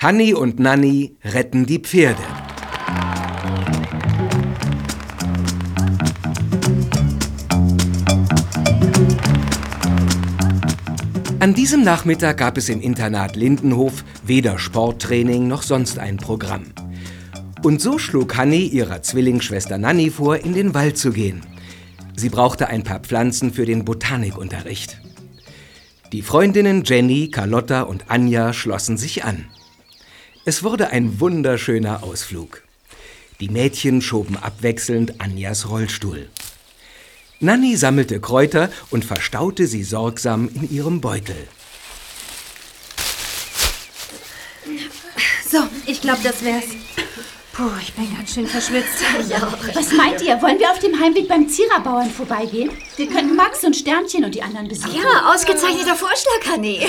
Hanni und Nanni retten die Pferde. An diesem Nachmittag gab es im Internat Lindenhof weder Sporttraining noch sonst ein Programm. Und so schlug Hanni ihrer Zwillingsschwester Nanni vor, in den Wald zu gehen. Sie brauchte ein paar Pflanzen für den Botanikunterricht. Die Freundinnen Jenny, Carlotta und Anja schlossen sich an. Es wurde ein wunderschöner Ausflug. Die Mädchen schoben abwechselnd Anjas Rollstuhl. Nanni sammelte Kräuter und verstaute sie sorgsam in ihrem Beutel. So, ich glaube, das wär's. Puh, ich bin ganz schön verschwitzt. Ja. Was meint ihr? Wollen wir auf dem Heimweg beim Ziererbauern vorbeigehen? Wir könnten Max und Sternchen und die anderen besuchen. Ja, ausgezeichneter Vorschlag, Hanni.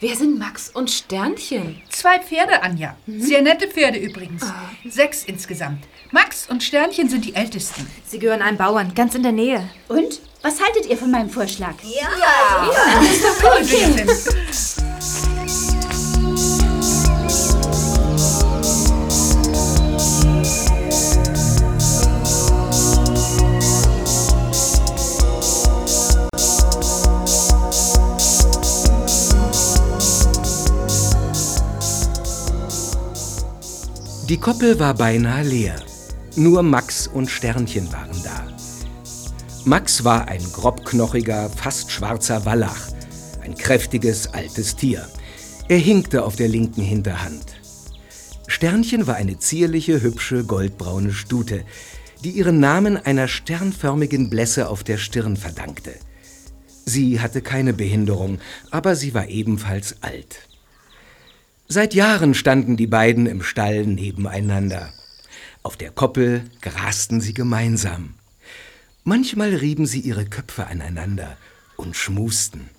Wer sind Max und Sternchen? Zwei Pferde, Anja. Sehr nette Pferde übrigens. Sechs insgesamt. Max und Sternchen sind die ältesten. Sie gehören einem Bauern, ganz in der Nähe. Und? Was haltet ihr von meinem Vorschlag? Ja. Das ist doch cool, Vincent. Die Koppel war beinahe leer. Nur Max und Sternchen waren da. Max war ein grobknochiger, fast schwarzer Wallach, ein kräftiges, altes Tier. Er hinkte auf der linken Hinterhand. Sternchen war eine zierliche, hübsche, goldbraune Stute, die ihren Namen einer sternförmigen Blässe auf der Stirn verdankte. Sie hatte keine Behinderung, aber sie war ebenfalls alt. Seit Jahren standen die beiden im Stall nebeneinander. Auf der Koppel grasten sie gemeinsam. Manchmal rieben sie ihre Köpfe aneinander und schmusten.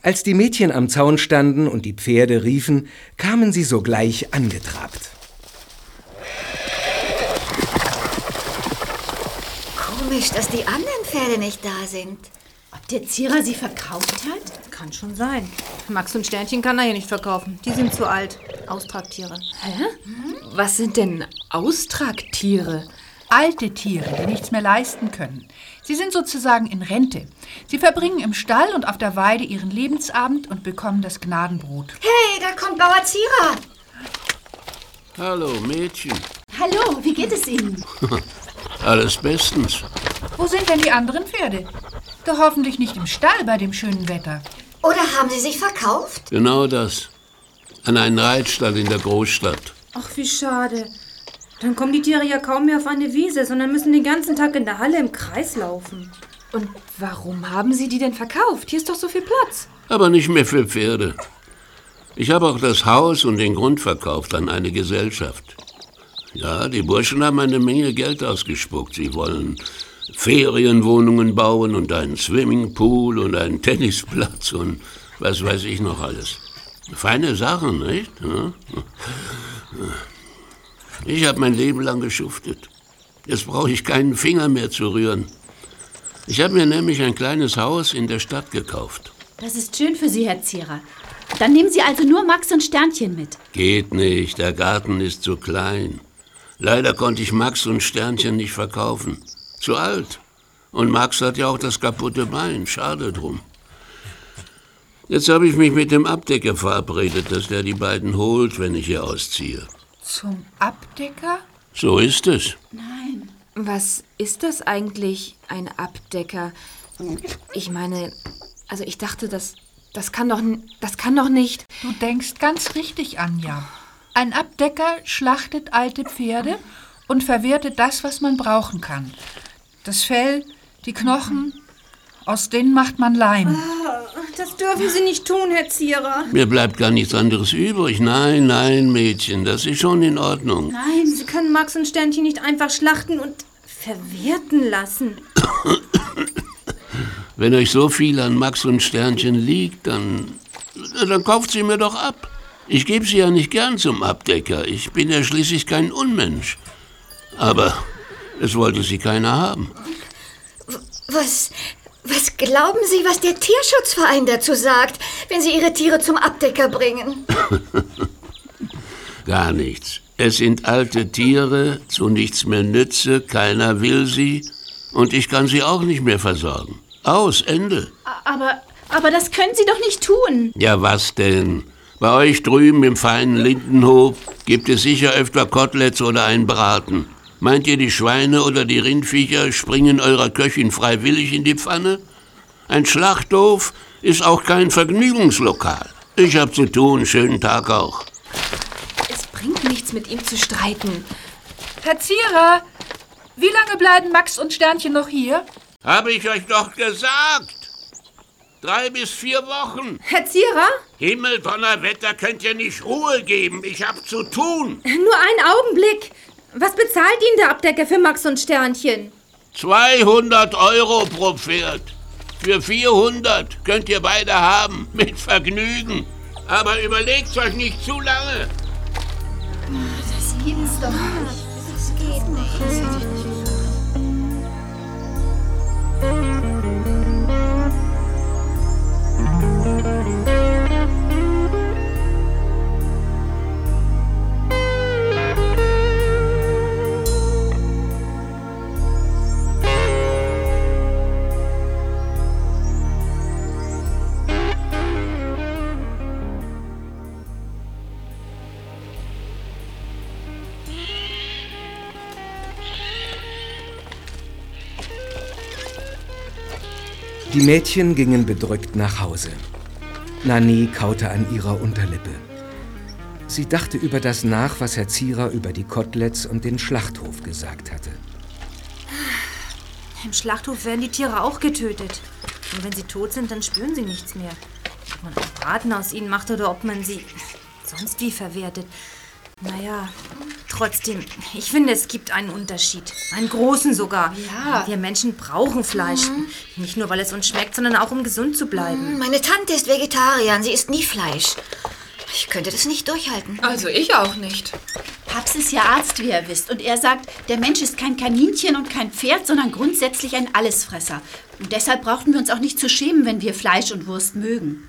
Als die Mädchen am Zaun standen und die Pferde riefen, kamen sie sogleich angetrabt. Komisch, dass die anderen Pferde nicht da sind. Der Zierer sie verkauft hat? Kann schon sein. Max und Sternchen kann er hier nicht verkaufen. Die sind zu alt. Austragtiere. Was sind denn Austragtiere? Alte Tiere, die nichts mehr leisten können. Sie sind sozusagen in Rente. Sie verbringen im Stall und auf der Weide ihren Lebensabend und bekommen das Gnadenbrot. Hey, da kommt Bauer Zierer. Hallo, Mädchen. Hallo, wie geht es Ihnen? Alles bestens. Wo sind denn die anderen Pferde? Doch hoffentlich nicht im Stall bei dem schönen Wetter. Oder haben sie sich verkauft? Genau das. An einen Reitstall in der Großstadt. Ach, wie schade. Dann kommen die Tiere ja kaum mehr auf eine Wiese, sondern müssen den ganzen Tag in der Halle im Kreis laufen. Und warum haben Sie die denn verkauft? Hier ist doch so viel Platz. Aber nicht mehr für Pferde. Ich habe auch das Haus und den Grund verkauft an eine Gesellschaft. Ja, die Burschen haben eine Menge Geld ausgespuckt. Sie wollen Ferienwohnungen bauen und einen Swimmingpool und einen Tennisplatz und was weiß ich noch alles. Feine Sachen, nicht? Ich habe mein Leben lang geschuftet. Jetzt brauche ich keinen Finger mehr zu rühren. Ich habe mir nämlich ein kleines Haus in der Stadt gekauft. Das ist schön für Sie, Herr Zierer. Dann nehmen Sie also nur Max und Sternchen mit. Geht nicht, der Garten ist zu klein. Leider konnte ich Max und Sternchen nicht verkaufen. Zu alt. Und Max hat ja auch das kaputte Bein. Schade drum. Jetzt habe ich mich mit dem Abdecker verabredet, dass der die beiden holt, wenn ich hier ausziehe. Zum Abdecker? So ist es. Nein. Was ist das eigentlich, ein Abdecker? Ich meine, also ich dachte, das, das kann doch, das kann doch nicht. Du denkst ganz richtig, Anja. Ein Abdecker schlachtet alte Pferde und verwertet das, was man brauchen kann. Das Fell, die Knochen, aus denen macht man Leim. Das dürfen Sie nicht tun, Herr Zierer. Mir bleibt gar nichts anderes übrig. Nein, nein, Mädchen, das ist schon in Ordnung. Nein, Sie können Max und Sternchen nicht einfach schlachten und verwerten lassen. Wenn euch so viel an Max und Sternchen liegt, dann, dann kauft sie mir doch ab. Ich gebe sie ja nicht gern zum Abdecker. Ich bin ja schließlich kein Unmensch. Aber es wollte sie keiner haben. Was, Was glauben Sie, was der Tierschutzverein dazu sagt, wenn Sie Ihre Tiere zum Abdecker bringen? Gar nichts. Es sind alte Tiere, zu nichts mehr nütze, keiner will sie und ich kann sie auch nicht mehr versorgen. Aus, Ende. Aber, aber das können Sie doch nicht tun. Ja, was denn? Bei euch drüben im feinen Lindenhof gibt es sicher öfter Koteletts oder einen Braten. Meint ihr, die Schweine oder die Rindviecher springen eurer Köchin freiwillig in die Pfanne? Ein Schlachthof ist auch kein Vergnügungslokal. Ich hab zu tun, schönen Tag auch. Es bringt nichts, mit ihm zu streiten. Herr Zierer, wie lange bleiben Max und Sternchen noch hier? Hab ich euch doch gesagt. Drei bis vier Wochen. Herr Zierer? Himmel, Donnerwetter, könnt ihr nicht Ruhe geben. Ich hab zu tun. Nur einen Augenblick. Was bezahlt Ihnen der Abdecker für Max und Sternchen? 200 Euro pro Pferd. Für 400 könnt ihr beide haben, mit Vergnügen. Aber überlegt euch nicht zu lange. Die Mädchen gingen bedrückt nach Hause. Nanny kaute an ihrer Unterlippe. Sie dachte über das nach, was Herr Zierer über die Koteletts und den Schlachthof gesagt hatte. Im Schlachthof werden die Tiere auch getötet. Und wenn sie tot sind, dann spüren sie nichts mehr. Ob man Braten aus ihnen macht oder ob man sie sonst wie verwertet. Naja, trotzdem, ich finde, es gibt einen Unterschied. Einen großen sogar. Ja. Wir Menschen brauchen Fleisch. Nicht nur, weil es uns schmeckt, sondern auch, um gesund zu bleiben. Meine Tante ist Vegetarierin, sie isst nie Fleisch. Ich könnte das nicht durchhalten. Also ich auch nicht. Paps ist ja Arzt, wie ihr wisst. Und er sagt, der Mensch ist kein Kaninchen und kein Pferd, sondern grundsätzlich ein Allesfresser. Und deshalb brauchten wir uns auch nicht zu schämen, wenn wir Fleisch und Wurst mögen.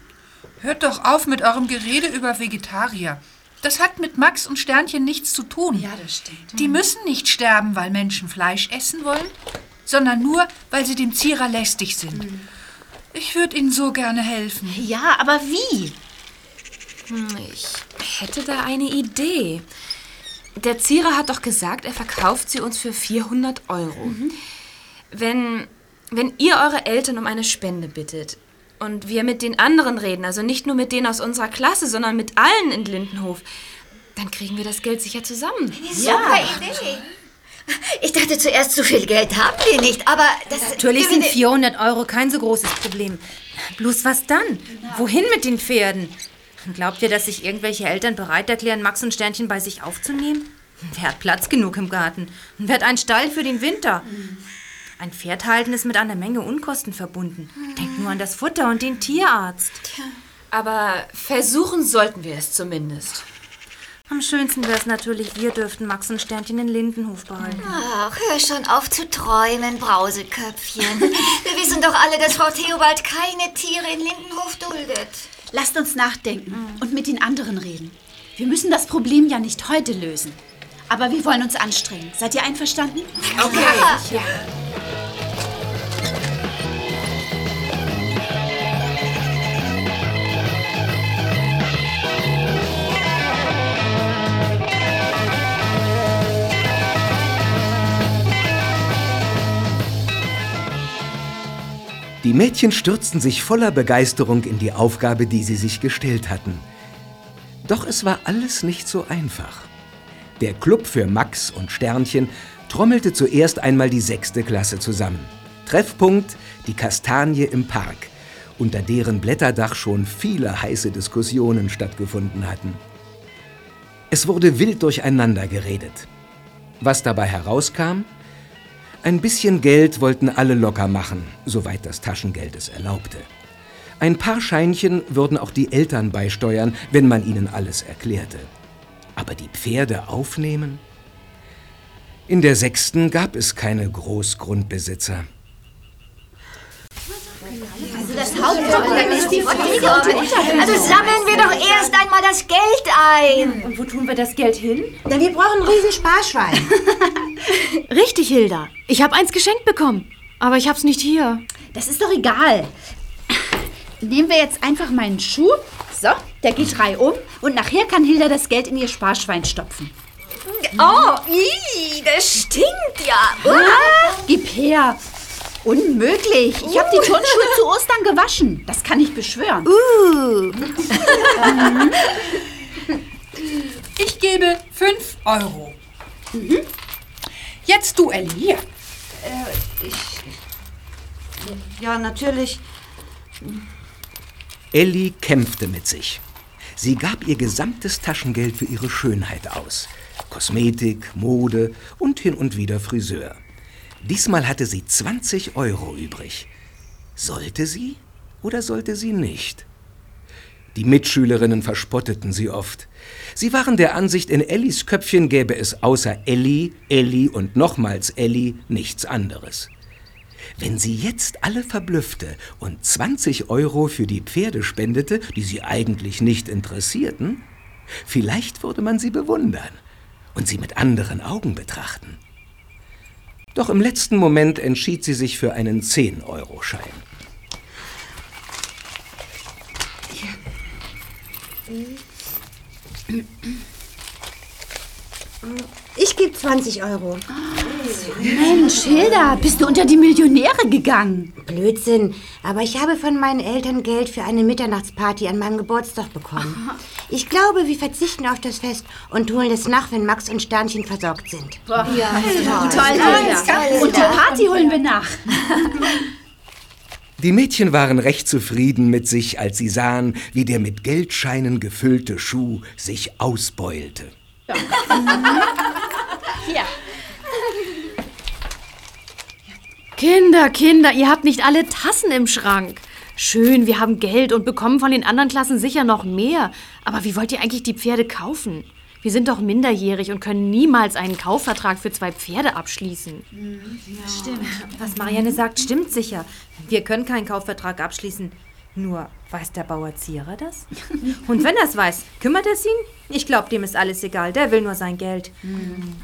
Hört doch auf mit eurem Gerede über Vegetarier. Das hat mit Max und Sternchen nichts zu tun. das stimmt. Die müssen nicht sterben, weil Menschen Fleisch essen wollen, sondern nur, weil sie dem Zierer lästig sind. Ich würde ihnen so gerne helfen. Ja, aber wie? Ich hätte da eine Idee. Der Zierer hat doch gesagt, er verkauft sie uns für 400 Euro. Wenn, wenn ihr eure Eltern um eine Spende bittet und wir mit den anderen reden, also nicht nur mit denen aus unserer Klasse, sondern mit allen in Lindenhof, dann kriegen wir das Geld sicher zusammen. Super Idee. Ich dachte zuerst, so viel Geld haben wir nicht, aber das... Natürlich sind 400 Euro kein so großes Problem. Bloß was dann? Wohin mit den Pferden? Glaubt ihr, dass sich irgendwelche Eltern bereit erklären, Max und Sternchen bei sich aufzunehmen? Wer hat Platz genug im Garten? Und wer hat einen Stall für den Winter? Ein Pferd halten ist mit einer Menge Unkosten verbunden. Denkt nur an das Futter und den Tierarzt. Aber versuchen sollten wir es zumindest. Am schönsten wäre es natürlich, wir dürften Max und Sternchen in Lindenhof behalten. Ach, hör schon auf zu träumen, Brauseköpfchen. Wir wissen doch alle, dass Frau Theobald keine Tiere in Lindenhof duldet. Lasst uns nachdenken und mit den anderen reden. Wir müssen das Problem ja nicht heute lösen. Aber wir wollen uns anstrengen. Seid ihr einverstanden? Okay. Die Mädchen stürzten sich voller Begeisterung in die Aufgabe, die sie sich gestellt hatten. Doch es war alles nicht so einfach. Der Club für Max und Sternchen trommelte zuerst einmal die sechste Klasse zusammen. Treffpunkt die Kastanie im Park, unter deren Blätterdach schon viele heiße Diskussionen stattgefunden hatten. Es wurde wild durcheinander geredet. Was dabei herauskam? Ein bisschen Geld wollten alle locker machen, soweit das Taschengeld es erlaubte. Ein paar Scheinchen würden auch die Eltern beisteuern, wenn man ihnen alles erklärte. Aber die Pferde aufnehmen? In der sechsten gab es keine Großgrundbesitzer. Also sammeln wir doch erst einmal das Geld ein. Und wo tun wir das Geld hin? Na, wir brauchen ein riesen Sparschwein. Richtig, Hilda. Ich habe eins geschenkt bekommen. Aber ich hab's nicht hier. Das ist doch egal. Nehmen wir jetzt einfach meinen Schuh. So, der geht reihum. Und nachher kann Hilda das Geld in ihr Sparschwein stopfen. Oh, ii, das stinkt ja. Ah, gib her. Unmöglich. Ich habe die Turnschuhe zu Ostern gewaschen. Das kann ich beschwören. Ich gebe 5 Euro. Jetzt du, Elli, hier. Ja, natürlich. Elli kämpfte mit sich. Sie gab ihr gesamtes Taschengeld für ihre Schönheit aus. Kosmetik, Mode und hin und wieder Friseur. Diesmal hatte sie 20 Euro übrig. Sollte sie oder sollte sie nicht? Die Mitschülerinnen verspotteten sie oft. Sie waren der Ansicht, in Ellis Köpfchen gäbe es außer Elli, Elli und nochmals Elli nichts anderes. Wenn sie jetzt alle verblüffte und 20 Euro für die Pferde spendete, die sie eigentlich nicht interessierten, vielleicht würde man sie bewundern und sie mit anderen Augen betrachten. Doch im letzten Moment entschied sie sich für einen 10-Euro-Schein. Ich gebe 20 Euro. Mensch, Hilda, bist du unter die Millionäre gegangen? Blödsinn. Aber ich habe von meinen Eltern Geld für eine Mitternachtsparty an meinem Geburtstag bekommen. Ich glaube, wir verzichten auf das Fest und holen es nach, wenn Max und Sternchen versorgt sind. Toll, Hilda. Und die Party holen wir nach. Die Mädchen waren recht zufrieden mit sich, als sie sahen, wie der mit Geldscheinen gefüllte Schuh sich ausbeulte. Kinder, Kinder, ihr habt nicht alle Tassen im Schrank. Schön, wir haben Geld und bekommen von den anderen Klassen sicher noch mehr. Aber wie wollt ihr eigentlich die Pferde kaufen? Wir sind doch minderjährig und können niemals einen Kaufvertrag für zwei Pferde abschließen. Was Marianne sagt, stimmt sicher. Wir können keinen Kaufvertrag abschließen. Nur, weiß der Bauer Zierer das? Und wenn er es weiß, kümmert es ihn? Ich glaube, dem ist alles egal. Der will nur sein Geld.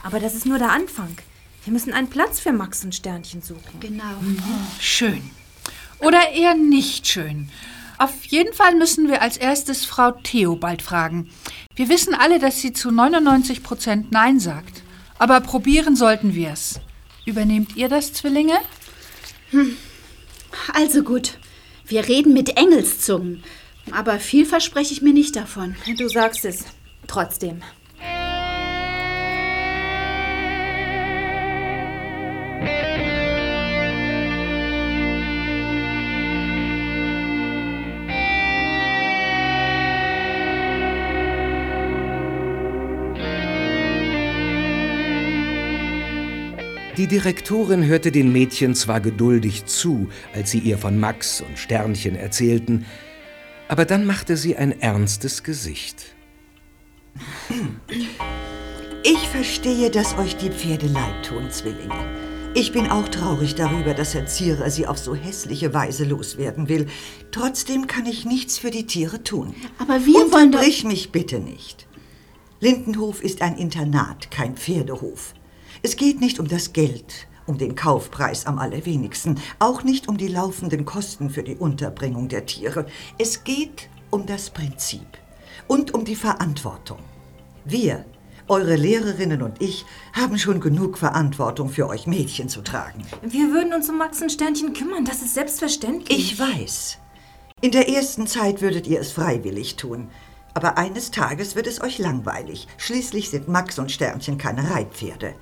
Aber das ist nur der Anfang. Wir müssen einen Platz für Max und Sternchen suchen. Genau. Schön. Oder eher nicht schön. Auf jeden Fall müssen wir als erstes Frau Theobald fragen. Wir wissen alle, dass sie zu 99 Prozent Nein sagt. Aber probieren sollten wir es. Übernehmt ihr das, Zwillinge? Also gut. Wir reden mit Engelszungen. Aber viel verspreche ich mir nicht davon. Du sagst es. Trotzdem. Die Direktorin hörte den Mädchen zwar geduldig zu, als sie ihr von Max und Sternchen erzählten, aber dann machte sie ein ernstes Gesicht. Ich verstehe, dass euch die Pferde leid tun, Zwillinge. Ich bin auch traurig darüber, dass Herr Zierer sie auf so hässliche Weise loswerden will. Trotzdem kann ich nichts für die Tiere tun. Aber wir wollen doch... Unterbrich mich bitte nicht. Lindenhof ist ein Internat, kein Pferdehof. Es geht nicht um das Geld, um den Kaufpreis am allerwenigsten, auch nicht um die laufenden Kosten für die Unterbringung der Tiere. Es geht um das Prinzip und um die Verantwortung. Wir, eure Lehrerinnen und ich, haben schon genug Verantwortung für euch Mädchen zu tragen. Wir würden uns um Max und Sternchen kümmern. Das ist selbstverständlich. Ich weiß. In der ersten Zeit würdet ihr es freiwillig tun. Aber eines Tages wird es euch langweilig. Schließlich sind Max und Sternchen keine Reitpferde.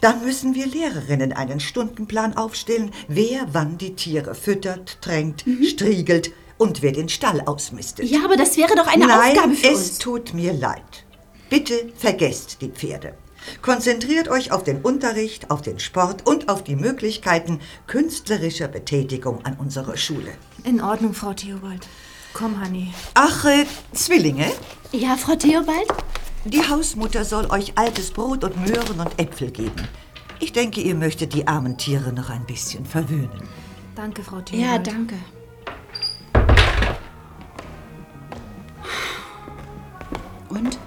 Dann müssen wir Lehrerinnen einen Stundenplan aufstellen, wer wann die Tiere füttert, tränkt, striegelt und wer den Stall ausmistet. Ja, aber das wäre doch eine Nein, Aufgabe für es uns. tut mir leid. Bitte vergesst die Pferde. Konzentriert euch auf den Unterricht, auf den Sport und auf die Möglichkeiten künstlerischer Betätigung an unserer Schule. In Ordnung, Frau Theobald. Komm, Hanni. Ach, äh, Zwillinge, Ja, Frau Theobald? Die Hausmutter soll euch altes Brot und Möhren und Äpfel geben. Ich denke, ihr möchtet die armen Tiere noch ein bisschen verwöhnen. Danke, Frau Thiel. Ja, danke. Und?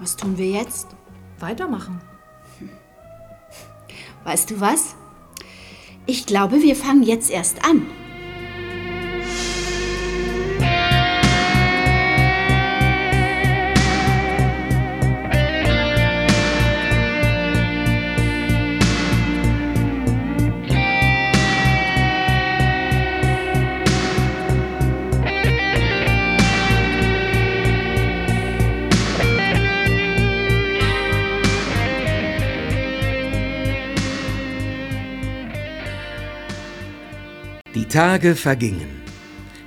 Was tun wir jetzt? Weitermachen. Weißt du was? Ich glaube, wir fangen jetzt erst an. Tage vergingen.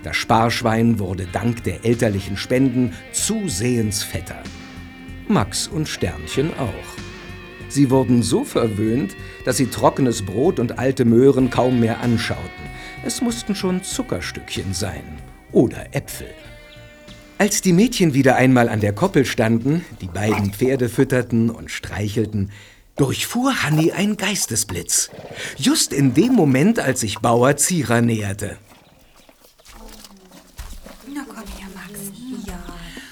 Das Sparschwein wurde dank der elterlichen Spenden zusehends fetter. Max und Sternchen auch. Sie wurden so verwöhnt, dass sie trockenes Brot und alte Möhren kaum mehr anschauten. Es mussten schon Zuckerstückchen sein oder Äpfel. Als die Mädchen wieder einmal an der Koppel standen, die beiden Pferde fütterten und streichelten, durchfuhr Hanni ein Geistesblitz. Just in dem Moment, als sich Bauer Zierer näherte. Na komm her, Max. Ja,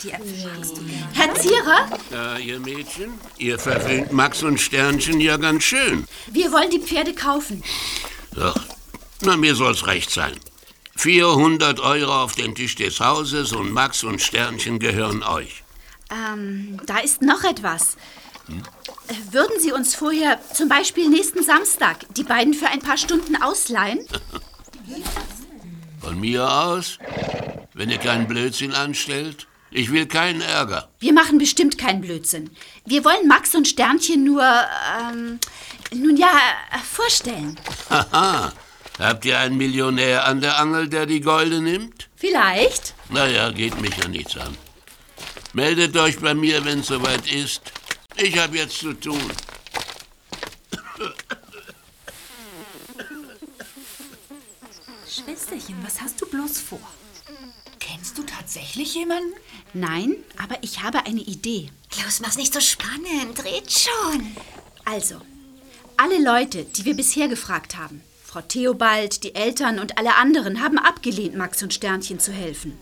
die Äpfel magst du gern. Herr Zierer, Ja, ihr Mädchen, ihr verwöhnt Max und Sternchen ja ganz schön. wir wollen die Pferde kaufen. Doch, na, mir soll's recht sein. 400 Euro auf den Tisch des Hauses und Max und Sternchen gehören euch. Ähm, da ist noch etwas. Äh, Würden Sie uns vorher, zum Beispiel nächsten Samstag, die beiden für ein paar Stunden ausleihen? Von mir aus, wenn ihr keinen Blödsinn anstellt. Ich will keinen Ärger. Wir machen bestimmt keinen Blödsinn. Wir wollen Max und Sternchen nur, ähm, nun ja, äh, vorstellen. Haha, habt ihr einen Millionär an der Angel, der die Golde nimmt? Vielleicht? Naja, geht mich ja nichts an. Meldet euch bei mir, wenn's soweit ist. Ich hab jetzt zu tun. Schwesterchen, was hast du bloß vor? Kennst du tatsächlich jemanden? Nein, aber ich habe eine Idee. Los, mach's nicht so spannend. Red schon. Also, alle Leute, die wir bisher gefragt haben, Frau Theobald, die Eltern und alle anderen haben abgelehnt, Max und Sternchen zu helfen.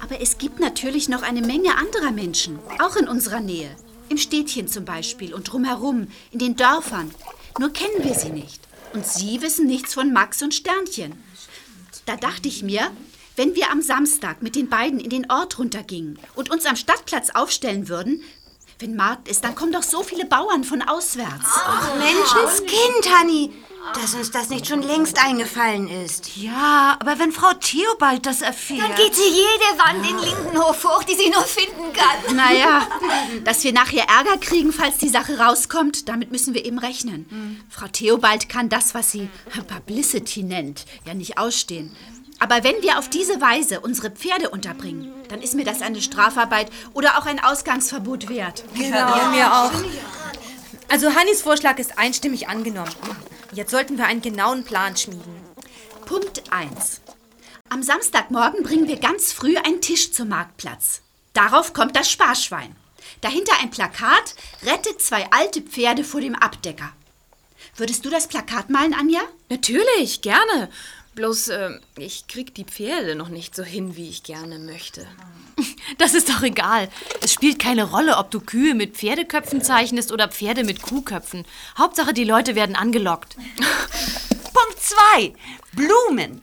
Aber es gibt natürlich noch eine Menge anderer Menschen, auch in unserer Nähe. Im Städtchen zum Beispiel und drumherum, in den Dörfern. Nur kennen wir sie nicht. Und sie wissen nichts von Max und Sternchen. Da dachte ich mir, wenn wir am Samstag mit den beiden in den Ort runtergingen und uns am Stadtplatz aufstellen würden, wenn Markt ist, dann kommen doch so viele Bauern von auswärts. Ach, Menschenskind, Hanni, dass uns das nicht schon längst eingefallen ist. Ja, aber wenn Frau Theobald das erfährt. Dann geht sie jede Wand in Lindenhof hoch, die sie nur finden kann. Naja, dass wir nachher Ärger kriegen, falls die Sache rauskommt, damit müssen wir eben rechnen. Frau Theobald kann das, was sie Publicity nennt, ja nicht ausstehen. Aber wenn wir auf diese Weise unsere Pferde unterbringen, dann ist mir das eine Strafarbeit oder auch ein Ausgangsverbot wert. Genau, mir auch. Also Hannis Vorschlag ist einstimmig angenommen. Jetzt sollten wir einen genauen Plan schmieden. Punkt 1. Am Samstagmorgen bringen wir ganz früh einen Tisch zum Marktplatz. Darauf kommt das Sparschwein. Dahinter ein Plakat, rettet zwei alte Pferde vor dem Abdecker. Würdest du das Plakat malen, Anja? Natürlich, gerne. Bloß, äh, ich krieg die Pferde noch nicht so hin, wie ich gerne möchte. Das ist doch egal. Es spielt keine Rolle, ob du Kühe mit Pferdeköpfen zeichnest oder Pferde mit Kuhköpfen. Hauptsache, die Leute werden angelockt. Punkt 2. Blumen.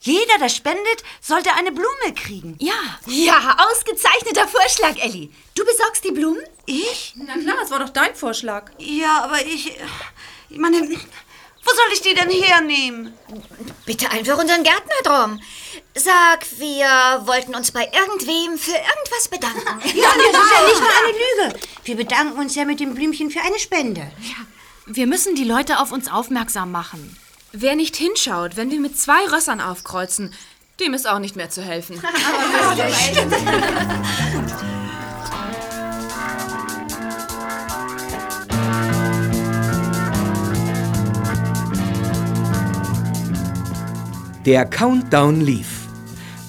Jeder, der spendet, sollte eine Blume kriegen. Ja. Ja, ausgezeichneter Vorschlag, Elli. Du besorgst die Blumen? Ich? Na klar, das war doch dein Vorschlag. Ja, aber ich. Ich meine, wo soll ich die denn hernehmen? Bitte einfach unseren Gärtner drum. Sag, wir wollten uns bei irgendwem für irgendwas bedanken. Ja, das ist ja nicht nur eine Lüge. Wir bedanken uns ja mit dem Blümchen für eine Spende. Wir müssen die Leute auf uns aufmerksam machen. Wer nicht hinschaut, wenn wir mit zwei Rössern aufkreuzen, dem ist auch nicht mehr zu helfen. Der Countdown lief.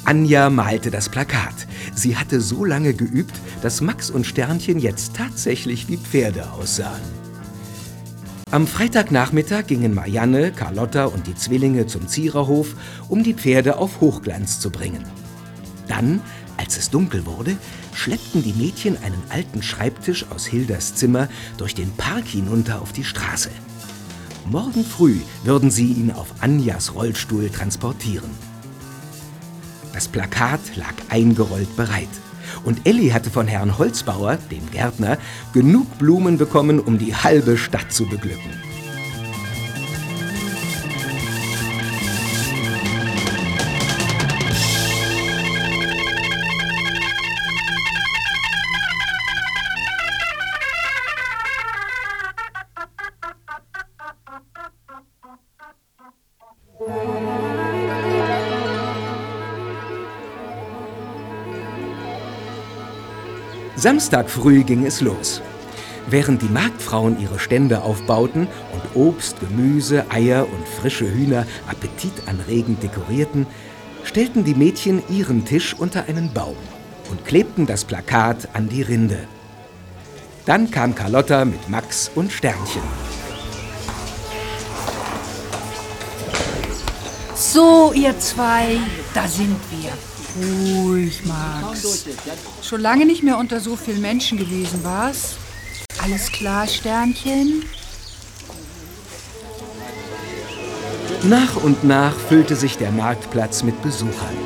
Anja malte das Plakat. Sie hatte so lange geübt, dass Max und Sternchen jetzt tatsächlich wie Pferde aussahen. Am Freitagnachmittag gingen Marianne, Carlotta und die Zwillinge zum Ziererhof, um die Pferde auf Hochglanz zu bringen. Dann, Als es dunkel wurde, schleppten die Mädchen einen alten Schreibtisch aus Hildas Zimmer durch den Park hinunter auf die Straße. Morgen früh würden sie ihn auf Anjas Rollstuhl transportieren. Das Plakat lag eingerollt bereit. Und Elli hatte von Herrn Holzbauer, dem Gärtner, genug Blumen bekommen, um die halbe Stadt zu beglücken. Samstag früh ging es los. Während die Marktfrauen ihre Stände aufbauten und Obst, Gemüse, Eier und frische Hühner appetitanregend dekorierten, stellten die Mädchen ihren Tisch unter einen Baum und klebten das Plakat an die Rinde. Dann kam Carlotta mit Max und Sternchen. So, ihr zwei, da sind wir. Ruhig, Max. Schon lange nicht mehr unter so vielen Menschen gewesen, was? Alles klar, Sternchen? Nach und nach füllte sich der Marktplatz mit Besuchern.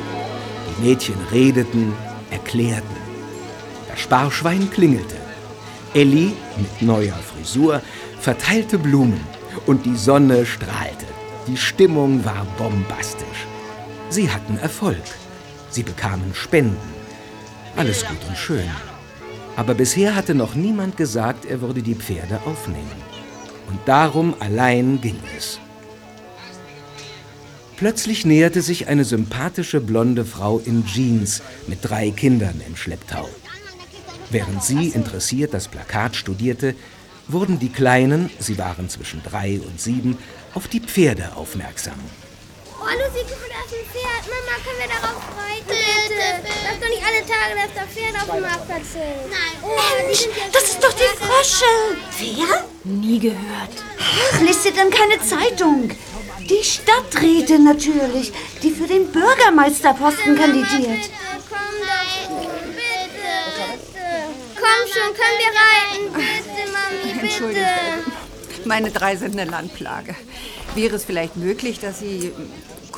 Die Mädchen redeten, erklärten. Das Sparschwein klingelte. Elli mit neuer Frisur verteilte Blumen und die Sonne strahlte. Die Stimmung war bombastisch. Sie hatten Erfolg. Sie bekamen Spenden. Alles gut und schön. Aber bisher hatte noch niemand gesagt, er würde die Pferde aufnehmen. Und darum allein ging es. Plötzlich näherte sich eine sympathische blonde Frau in Jeans mit drei Kindern im Schlepptau. Während sie interessiert das Plakat studierte, wurden die Kleinen, sie waren zwischen drei und sieben, auf die Pferde aufmerksam. Oh, Lucy, guck mal, da ist ein Pferd. Mama, können wir darauf reiten? Bitte. Lass doch nicht alle Tage, dass da Pferde auf dem Marktplatz sind. Nein. Oh, die sind ja Das ist doch die Frösche. Wer? Nie gehört. Ach, liest ihr denn keine Zeitung? Die Stadträtin natürlich, die für den Bürgermeisterposten kandidiert. Komm doch. Bitte. Komm schon, können wir reiten? Bitte, Mami, Entschuldigung. bitte. Meine drei sind eine Landplage. Wäre es vielleicht möglich, dass Sie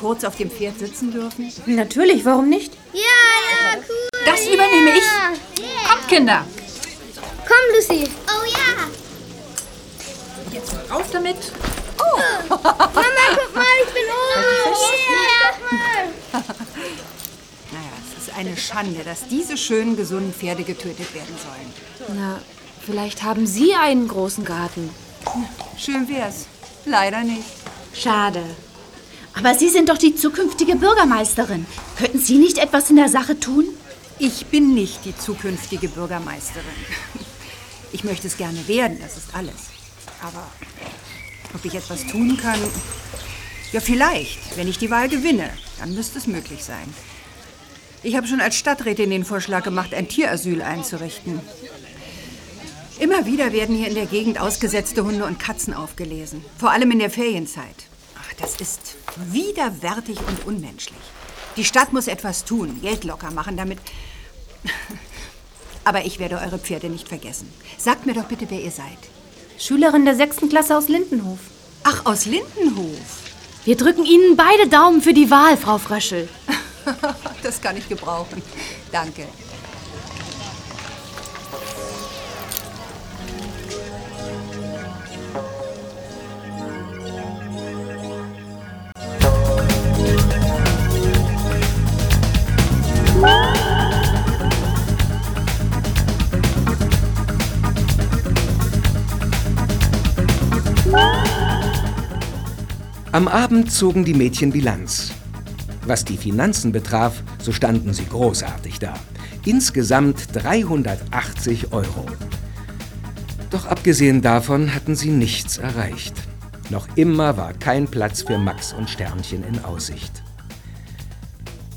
kurz auf dem Pferd sitzen dürfen? Natürlich, warum nicht? Ja, ja, cool. Das übernehme ich. Ja. Kommt, Kinder. Komm, Lucy. Oh ja. Jetzt mal rauf damit. Mama, guck mal, ich bin oben. Ja, guck mal. Naja, es ist eine Schande, dass diese schönen, gesunden Pferde getötet werden sollen. Na, vielleicht haben Sie einen großen Garten. Schön wär's. Leider nicht. Schade. Aber Sie sind doch die zukünftige Bürgermeisterin. Könnten Sie nicht etwas in der Sache tun? Ich bin nicht die zukünftige Bürgermeisterin. Ich möchte es gerne werden, das ist alles. Aber ob ich etwas tun kann? Ja, vielleicht. Wenn ich die Wahl gewinne, dann müsste es möglich sein. Ich habe schon als Stadträtin den Vorschlag gemacht, ein Tierasyl einzurichten. Immer wieder werden hier in der Gegend ausgesetzte Hunde und Katzen aufgelesen. Vor allem in der Ferienzeit. Ach, das ist widerwärtig und unmenschlich. Die Stadt muss etwas tun, Geld locker machen, damit. Aber ich werde eure Pferde nicht vergessen. Sagt mir doch bitte, wer ihr seid. Schülerin der sechsten Klasse aus Lindenhof. Ach, aus Lindenhof. Wir drücken Ihnen beide Daumen für die Wahl, Frau Fröschel. Das kann ich gebrauchen. Danke. Am Abend zogen die Mädchen Bilanz. Was die Finanzen betraf, so standen sie großartig da. Insgesamt 380 Euro. Doch abgesehen davon hatten sie nichts erreicht. Noch immer war kein Platz für Max und Sternchen in Aussicht.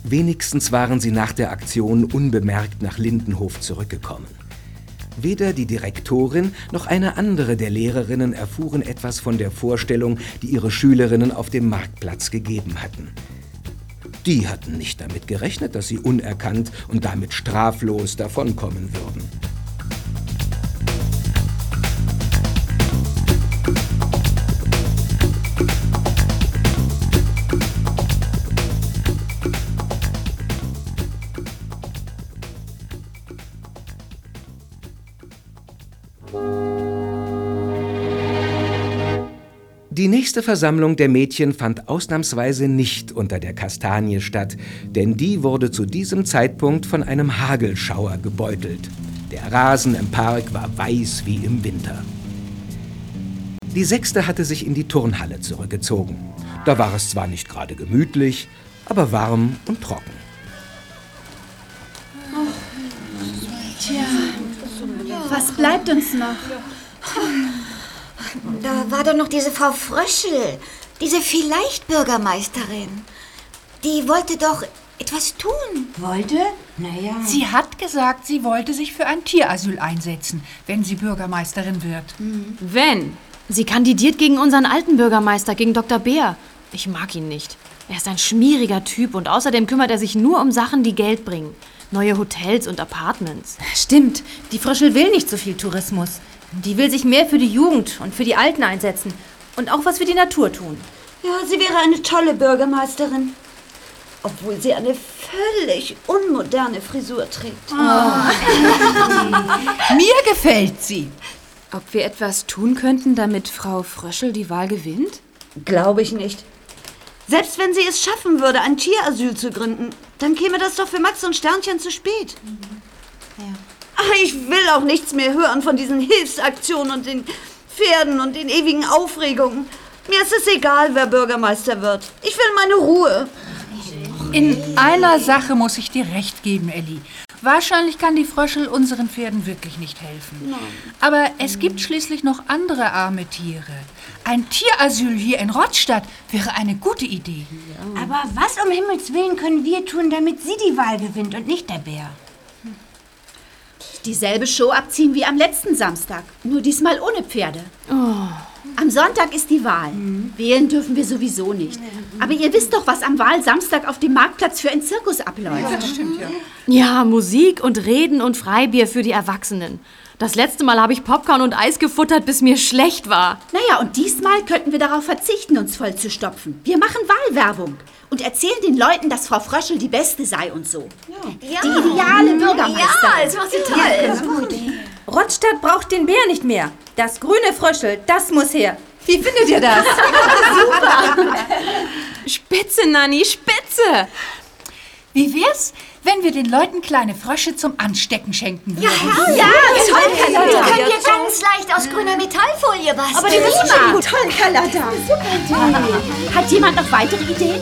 Wenigstens waren sie nach der Aktion unbemerkt nach Lindenhof zurückgekommen. Weder die Direktorin noch eine andere der Lehrerinnen erfuhren etwas von der Vorstellung, die ihre Schülerinnen auf dem Marktplatz gegeben hatten. Die hatten nicht damit gerechnet, dass sie unerkannt und damit straflos davonkommen würden. Nächste Versammlung der Mädchen fand ausnahmsweise nicht unter der Kastanie statt, denn die wurde zu diesem Zeitpunkt von einem Hagelschauer gebeutelt. Der Rasen im Park war weiß wie im Winter. Die Sechste hatte sich in die Turnhalle zurückgezogen. Da war es zwar nicht gerade gemütlich, aber warm und trocken. Tja, was bleibt uns noch? Da war doch noch diese Frau Fröschel, diese vielleicht Bürgermeisterin. Die wollte doch etwas tun. Wollte? Naja. Sie hat gesagt, sie wollte sich für ein Tierasyl einsetzen, wenn sie Bürgermeisterin wird. Wenn. Sie kandidiert gegen unseren alten Bürgermeister, gegen Dr. Bär. Ich mag ihn nicht. Er ist ein schmieriger Typ und außerdem kümmert er sich nur um Sachen, die Geld bringen. Neue Hotels und Apartments. Stimmt, die Fröschel will nicht so viel Tourismus. Die will sich mehr für die Jugend und für die Alten einsetzen und auch was für die Natur tun. Ja, sie wäre eine tolle Bürgermeisterin. Obwohl sie eine völlig unmoderne Frisur trägt. Mir gefällt sie. Ob wir etwas tun könnten, damit Frau Fröschel die Wahl gewinnt? Glaube ich nicht. Selbst wenn sie es schaffen würde, ein Tierasyl zu gründen, dann käme das doch für Max und Sternchen zu spät. Ach, ich will auch nichts mehr hören von diesen Hilfsaktionen und den Pferden und den ewigen Aufregungen. Mir ist es egal, wer Bürgermeister wird. Ich will meine Ruhe. In einer Sache muss ich dir recht geben, Elli. Wahrscheinlich kann die Fröschel unseren Pferden wirklich nicht helfen. Aber es gibt schließlich noch andere arme Tiere. Ein Tierasyl hier in Rottstadt wäre eine gute Idee. Aber was um Himmels Willen können wir tun, damit sie die Wahl gewinnt und nicht der Bär? Dieselbe Show abziehen wie am letzten Samstag, nur diesmal ohne Pferde. Am Sonntag ist die Wahl. Wählen dürfen wir sowieso nicht. Aber ihr wisst doch, was am Wahlsamstag auf dem Marktplatz für ein Zirkus abläuft. stimmt ja. Ja, Musik und Reden und Freibier für die Erwachsenen. Das letzte Mal habe ich Popcorn und Eis gefuttert, bis mir schlecht war. Naja, und diesmal könnten wir darauf verzichten, uns voll zu stopfen. Wir machen Wahlwerbung und erzählen den Leuten, dass Frau Fröschel die Beste sei und so. Ja. Die ideale Bürgermeisterin. Ja, das macht sie toll. Rottstadt braucht den Bär nicht mehr. Das grüne Fröschel, das muss her. Wie findet ihr das? Spitze, Nanni, spitze! Wie wär's, wenn wir den Leuten kleine Frösche zum Anstecken schenken würden? Ja, toll, Die Carlotta. könnt ihr ganz leicht aus grüner Metallfolie basteln. Aber die müssen schon gut. Toll, Carlotta. Hat jemand noch weitere Ideen?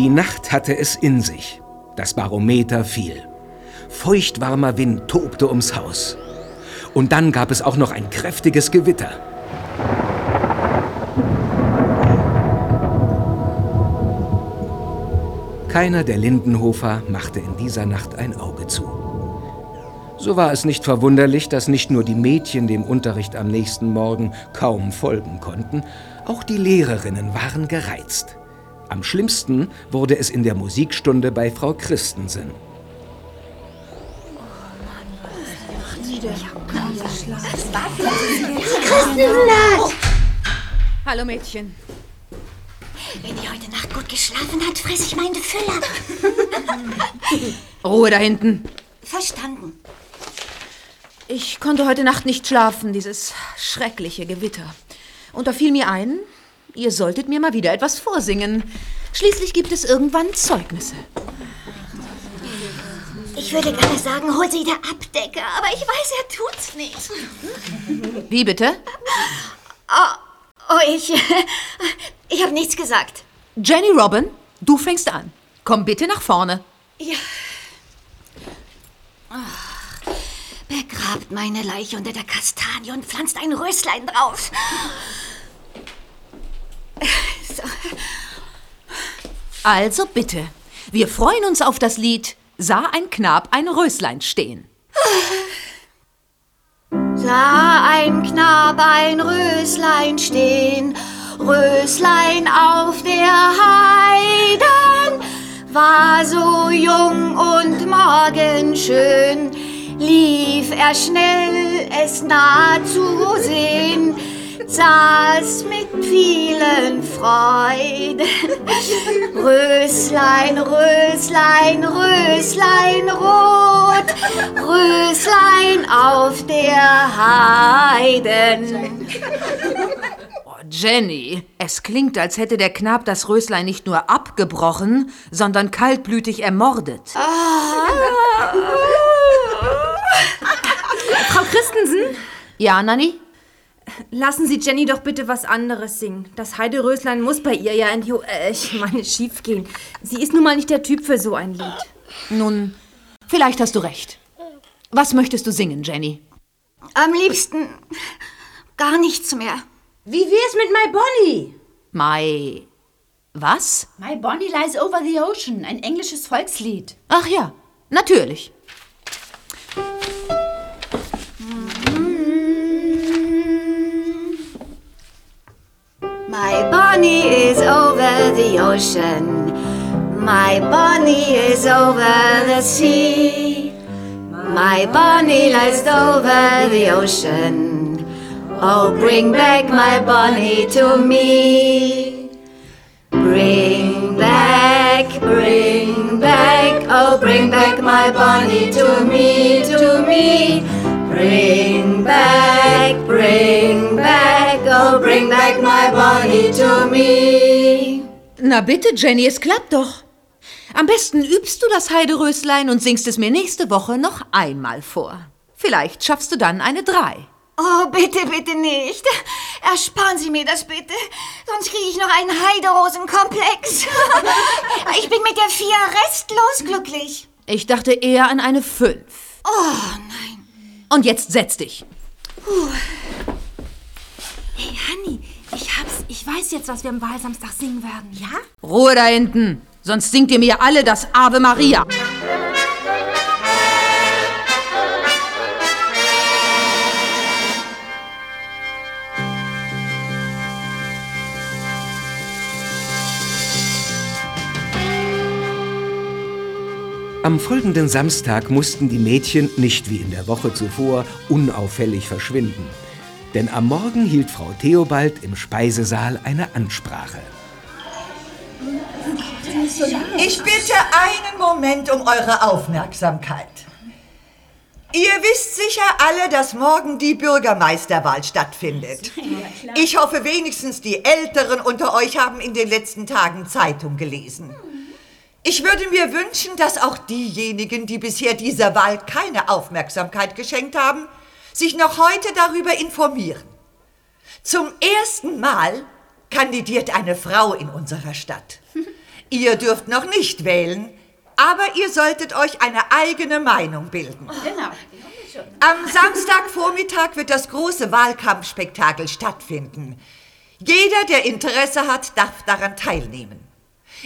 Die Nacht hatte es in sich. Das Barometer fiel. Feuchtwarmer Wind tobte ums Haus. Und dann gab es auch noch ein kräftiges Gewitter. Keiner der Lindenhofer machte in dieser Nacht ein Auge zu. So war es nicht verwunderlich, dass nicht nur die Mädchen dem Unterricht am nächsten Morgen kaum folgen konnten, auch die Lehrerinnen waren gereizt. Am schlimmsten wurde es in der Musikstunde bei Frau Christensen. Hallo Mädchen. Wenn die heute Nacht gut geschlafen hat, fress ich meine Füller. Ruhe da hinten. Verstanden. Ich konnte heute Nacht nicht schlafen, dieses schreckliche Gewitter. Und da fiel mir ein, ihr solltet mir mal wieder etwas vorsingen. Schließlich gibt es irgendwann Zeugnisse. Ich würde gerne sagen, hol sie der Abdecker, aber ich weiß, er tut's nicht. Wie bitte? Oh, oh ich. Ich habe nichts gesagt. Jenny Robin? du fängst an. Komm bitte nach vorne. Ja. Ach, begrabt meine Leiche unter der Kastanie und pflanzt ein Röslein drauf. So. Also bitte, wir freuen uns auf das Lied Sah ein Knab ein Röslein stehen. Sah ein Knab ein Röslein stehen, Röslein auf der Heiden, war so jung und morgenschön, lief er schnell, es nah zu sehen, saß mit vielen Freuden. Röslein, Röslein, Röslein rot, Röslein auf der Heiden. Oh, Jenny, es klingt, als hätte der Knab das Röslein nicht nur abgebrochen, sondern kaltblütig ermordet. Frau Christensen? Ja, Nanni? Lassen Sie Jenny doch bitte was anderes singen. Das Heideröslein muss bei ihr ja in die, äh, ich meine, schief gehen. Sie ist nun mal nicht der Typ für so ein Lied. Nun, vielleicht hast du recht. Was möchtest du singen, Jenny? Am liebsten gar nichts mehr. Wie wär's mit My Bonnie? My. Was? My Bonnie Lies Over the Ocean, ein englisches Volkslied. Ach ja, natürlich. My Bonnie is over the ocean. My Bonnie is over the sea. My Bonnie lies over the ocean. Oh, bring back my Bonnie to me. Bring back, bring back, oh, bring back my Bonnie to me, to me. Bring back, bring back my Bonnie to me. Na bitte, Jenny, es klappt doch. Am besten übst du das Heideröslein und singst es mir nächste Woche noch einmal vor. Vielleicht schaffst du dann eine Drei. Oh, bitte, bitte nicht. Ersparen Sie mir das bitte. Sonst kriege ich noch einen Heiderosenkomplex. Ich bin mit der Vier restlos glücklich. Ich dachte eher an eine Fünf. Oh, nein. Und jetzt setz dich. Hey, Hanni, ich hab's. Ich weiß jetzt, was wir am Wahlsamstag singen werden. Ja? Ruhe da hinten, sonst singt ihr mir alle das Ave Maria. Am folgenden Samstag mussten die Mädchen nicht wie in der Woche zuvor unauffällig verschwinden. Denn am Morgen hielt Frau Theobald im Speisesaal eine Ansprache. Ich bitte einen Moment um eure Aufmerksamkeit. Ihr wisst sicher alle, dass morgen die Bürgermeisterwahl stattfindet. Ich hoffe wenigstens die Älteren unter euch haben in den letzten Tagen Zeitung gelesen. Ich würde mir wünschen, dass auch diejenigen, die bisher dieser Wahl keine Aufmerksamkeit geschenkt haben, sich noch heute darüber informieren. Zum ersten Mal kandidiert eine Frau in unserer Stadt. Ihr dürft noch nicht wählen, aber ihr solltet euch eine eigene Meinung bilden. Genau. Am Samstagvormittag wird das große Wahlkampfspektakel stattfinden. Jeder, der Interesse hat, darf daran teilnehmen.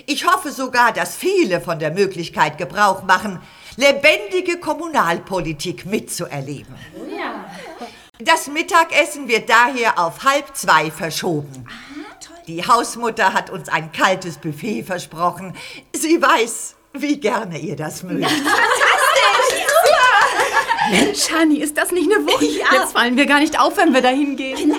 Ich hoffe sogar, dass viele von der Möglichkeit Gebrauch machen, lebendige Kommunalpolitik mitzuerleben. Das Mittagessen wird daher auf halb zwei verschoben. Die Hausmutter hat uns ein kaltes Buffet versprochen. Sie weiß, wie gerne ihr das mögt. Mensch, Hanni, ist das nicht eine Wucht? Jetzt fallen wir gar nicht auf, wenn wir da hingehen.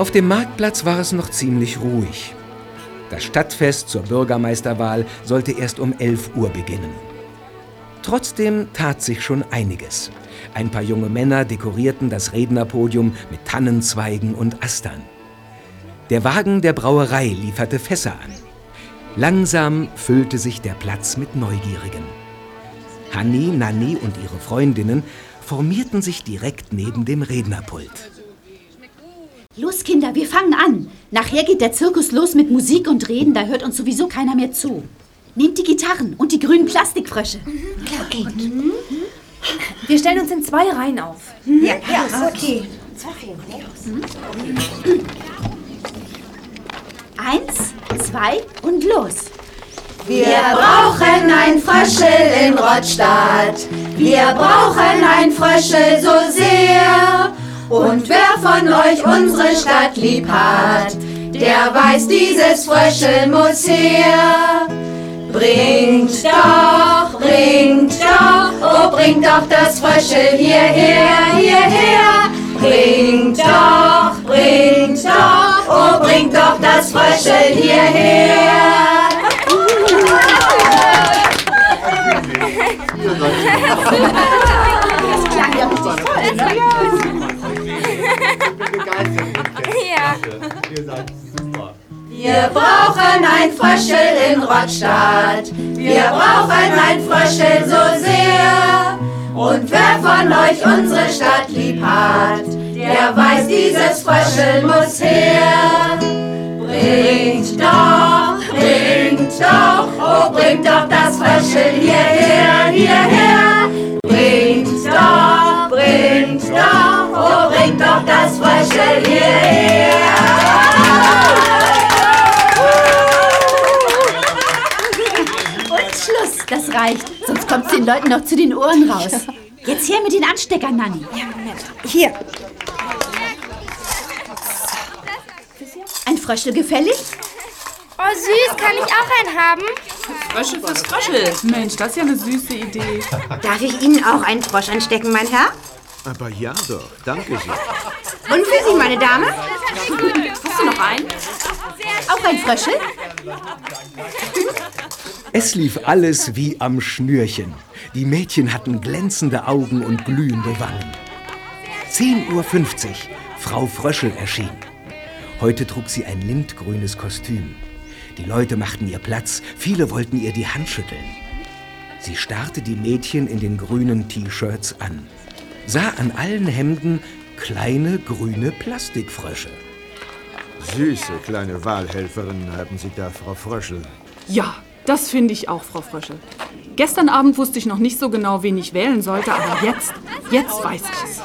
Auf dem Marktplatz war es noch ziemlich ruhig. Das Stadtfest zur Bürgermeisterwahl sollte erst um 11 Uhr beginnen. Trotzdem tat sich schon einiges. Ein paar junge Männer dekorierten das Rednerpodium mit Tannenzweigen und Astern. Der Wagen der Brauerei lieferte Fässer an. Langsam füllte sich der Platz mit Neugierigen. Hanni, Nanni und ihre Freundinnen formierten sich direkt neben dem Rednerpult. Los, Kinder, wir fangen an. Nachher geht der Zirkus los mit Musik und Reden, da hört uns sowieso keiner mehr zu. Nehmt die Gitarren und die grünen Plastikfrösche. Okay. Wir stellen uns in zwei Reihen auf. Ja, ja, okay. Eins, zwei und los. Wir brauchen ein Fröschel in Rottstadt. Wir brauchen ein Fröschel so sehr. Und wer von euch unsere Stadt lieb hat, der weiß, dieses Fröschel muss her. Bringt doch, bringt doch, oh bringt doch das Fröschel hierher, hierher. Bringt doch, bringt doch, oh bringt doch das Fröschel hierher. Das klang ja richtig toll, ne? Ja. Wir brauchen ein Fröschel in Rottstadt. Wir brauchen ein Fröschel so sehr. Und wer von euch unsere Stadt lieb hat, der weiß, dieses Fröschel muss her. Bringt doch, bringt doch, oh bringt doch das Fröschel hierher, hierher. Bringt doch, bringt doch, bringt doch das Fröschel hierher. Und Schluss, das reicht. Sonst kommt es den Leuten noch zu den Ohren raus. Jetzt her mit den Ansteckern, Nanni. Hier. Ein Fröschel gefällig? Oh, süß, kann ich auch einen haben? Frösche fürs Fröschel. Mensch, das ist ja eine süße Idee. Darf ich Ihnen auch einen Frosch anstecken, mein Herr? Aber ja doch, danke sehr. Und für Sie, meine Dame? Hast du noch einen? Auch ein Fröschel? Es lief alles wie am Schnürchen. Die Mädchen hatten glänzende Augen und glühende Wangen. 10.50 Uhr. Frau Fröschel erschien. Heute trug sie ein lindgrünes Kostüm. Die Leute machten ihr Platz, viele wollten ihr die Hand schütteln. Sie starrte die Mädchen in den grünen T-Shirts an, sah an allen Hemden kleine grüne Plastikfrösche. Süße kleine Wahlhelferin haben Sie da, Frau Fröschel. Ja, das finde ich auch, Frau Fröschel. Gestern Abend wusste ich noch nicht so genau, wen ich wählen sollte, aber jetzt, jetzt weiß ich es.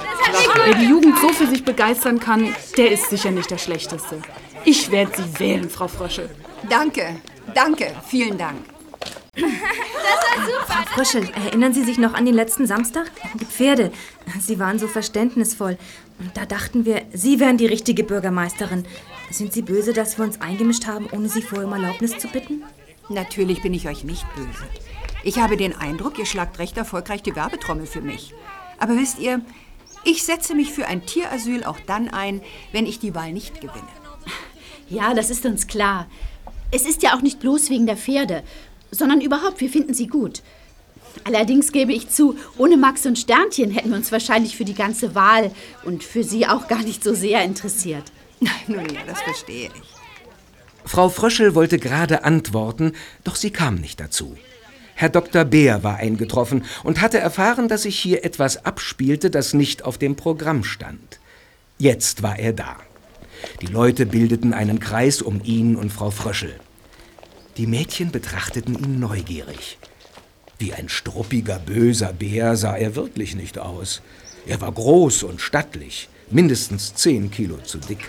Wer die Jugend so für sich begeistern kann, der ist sicher nicht der Schlechteste. Ich werde Sie wählen, Frau Fröschel. Danke, danke, vielen Dank. Das war super. Fröschel, erinnern Sie sich noch an den letzten Samstag? Die Pferde. Sie waren so verständnisvoll. Und da dachten wir, Sie wären die richtige Bürgermeisterin. Sind Sie böse, dass wir uns eingemischt haben, ohne Sie vorher um Erlaubnis zu bitten? Natürlich bin ich euch nicht böse. Ich habe den Eindruck, ihr schlagt recht erfolgreich die Werbetrommel für mich. Aber wisst ihr, ich setze mich für ein Tierasyl auch dann ein, wenn ich die Wahl nicht gewinne. Ja, das ist uns klar. Es ist ja auch nicht bloß wegen der Pferde, sondern überhaupt, wir finden sie gut. Allerdings gebe ich zu, ohne Max und Sternchen hätten wir uns wahrscheinlich für die ganze Wahl und für sie auch gar nicht so sehr interessiert. Nun ja, das verstehe ich. Frau Fröschel wollte gerade antworten, doch sie kam nicht dazu. Herr Dr. Beer war eingetroffen und hatte erfahren, dass sich hier etwas abspielte, das nicht auf dem Programm stand. Jetzt war er da. Die Leute bildeten einen Kreis um ihn und Frau Fröschel. Die Mädchen betrachteten ihn neugierig. Wie ein struppiger, böser Bär sah er wirklich nicht aus. Er war groß und stattlich, mindestens zehn Kilo zu dick,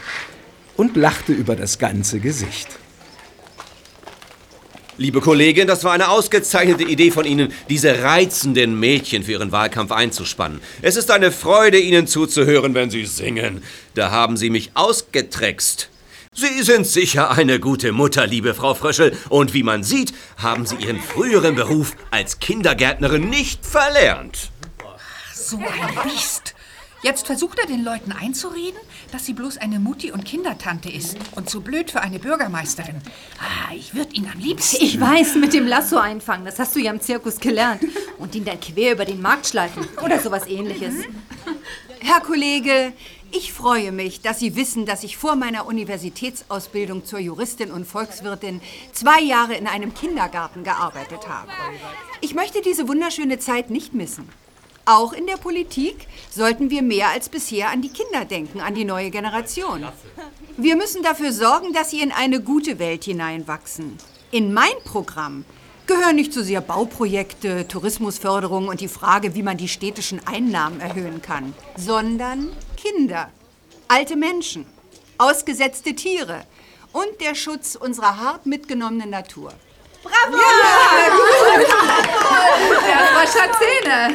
und lachte über das ganze Gesicht. Liebe Kollegin, das war eine ausgezeichnete Idee von Ihnen, diese reizenden Mädchen für Ihren Wahlkampf einzuspannen. Es ist eine Freude, Ihnen zuzuhören, wenn Sie singen. Da haben Sie mich ausgetrickst. Sie sind sicher eine gute Mutter, liebe Frau Fröschel, und wie man sieht, haben Sie Ihren früheren Beruf als Kindergärtnerin nicht verlernt. So ein Biest. Jetzt versucht er den Leuten einzureden, dass sie bloß eine Mutti- und Kindertante ist und zu blöd für eine Bürgermeisterin. Ah, ich würde ihn am liebsten... Ich weiß, mit dem Lasso einfangen. Das hast du ja im Zirkus gelernt. Und ihn dann quer über den Markt schleifen. Oder sowas ähnliches. Herr Kollege, ich freue mich, dass Sie wissen, dass ich vor meiner Universitätsausbildung zur Juristin und Volkswirtin zwei Jahre in einem Kindergarten gearbeitet habe. Ich möchte diese wunderschöne Zeit nicht missen. Auch in der Politik sollten wir mehr als bisher an die Kinder denken, an die neue Generation. Wir müssen dafür sorgen, dass sie in eine gute Welt hineinwachsen. In mein Programm gehören nicht so sehr Bauprojekte, Tourismusförderung und die Frage, wie man die städtischen Einnahmen erhöhen kann, sondern Kinder, alte Menschen, ausgesetzte Tiere und der Schutz unserer hart mitgenommenen Natur. Bravo! Ja, Zähne.